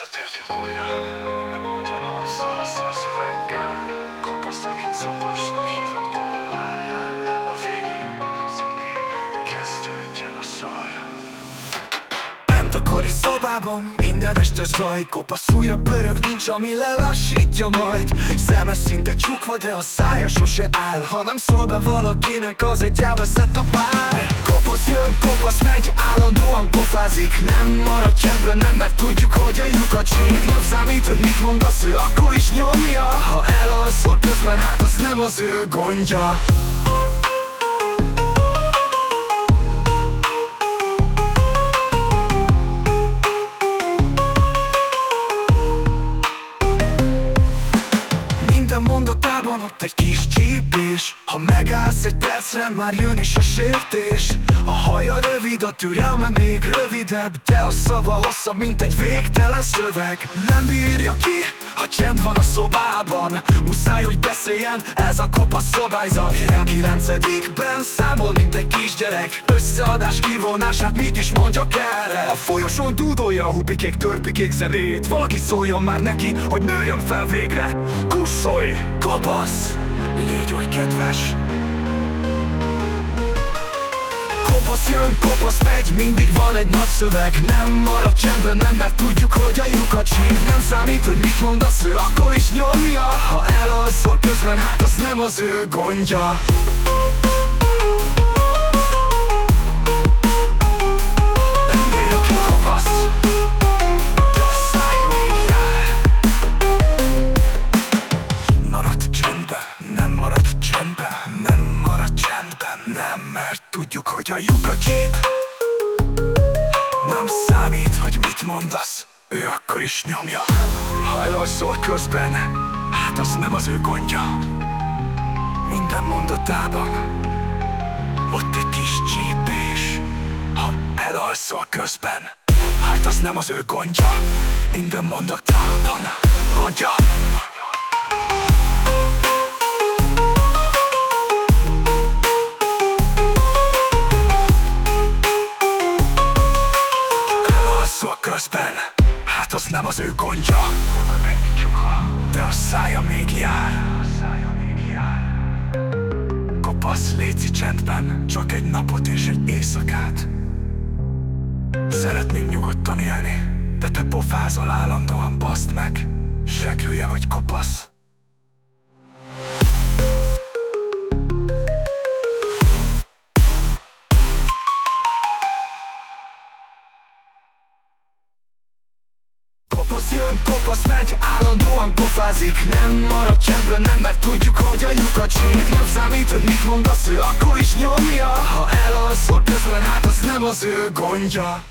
Visszatértél újra. Nem ugyanaz a hívott A végén Kezdődjön a szar. Bent a kori szobában minden este zaj Kopasz újra pörög, nincs ami lelassítja majd. Szeme szinte csukva, de a szája sose áll. Ha nem szól be valakinek, az egy elveszett a pár. Kopasz jön, kopasz megy, állandóan pofázik. Nem marad csendben, nem, mert tudjuk, hogy a lyukat csík Nem számít, hogy mit mondasz, ő akkor is nyomja. Ha elalszol közben, hát az nem az ő gondja. Minden mondatában ott egy kis csípés. Ha megállsz egy percre, már jön is a sértés haja rövid, a türelme még rövidebb De a szava hosszabb, mint egy végtelen szöveg. Nem bírja ki, ha csend van a szobában. Muszáj, hogy beszéljen, ez a kopasz szabályzat. Kilencedikben számol, mint egy kisgyerek. Összeadás kivonását mit is mondjak erre? A folyosón dúdolja a hupikék, törpikék zenét. Valaki szóljon már neki, hogy nőjön fel végre. Kusszolj, kopasz, légy oly kedves Kopasz jön, kopasz megy, mindig van egy nagy szöveg. Nem marad csendben, nem, mert tudjuk, hogy a lyukat sír. Nem számít, hogy mit mondasz, ő akkor is nyomja. Ha elalszol közben, hát az nem az ő gondja tudjuk, hogy a lyukat csíp Nem számít, hogy mit mondasz, ő akkor is nyomja. Ha elalszol közben, hát az nem az ő gondja. Minden mondatában ott egy kis csípés. Ha elalszol közben, hát az nem az ő gondja. Minden mondatában gondja az ő gondja. De a szája még jár. Kopasz léci csendben, csak egy napot és egy éjszakát. Szeretnénk nyugodtan élni, de te pofázol állandóan, baszd meg. Segrülje, hogy kopasz Kopasz jön, kopasz megy, állandóan pofázik. Nem marad csendben, nem, mert tudjuk, hogy a lyukat sír Nem számít, hogy mit mondasz, ő akkor is nyomja. Ha elalszol közben, hát az nem az ő gondja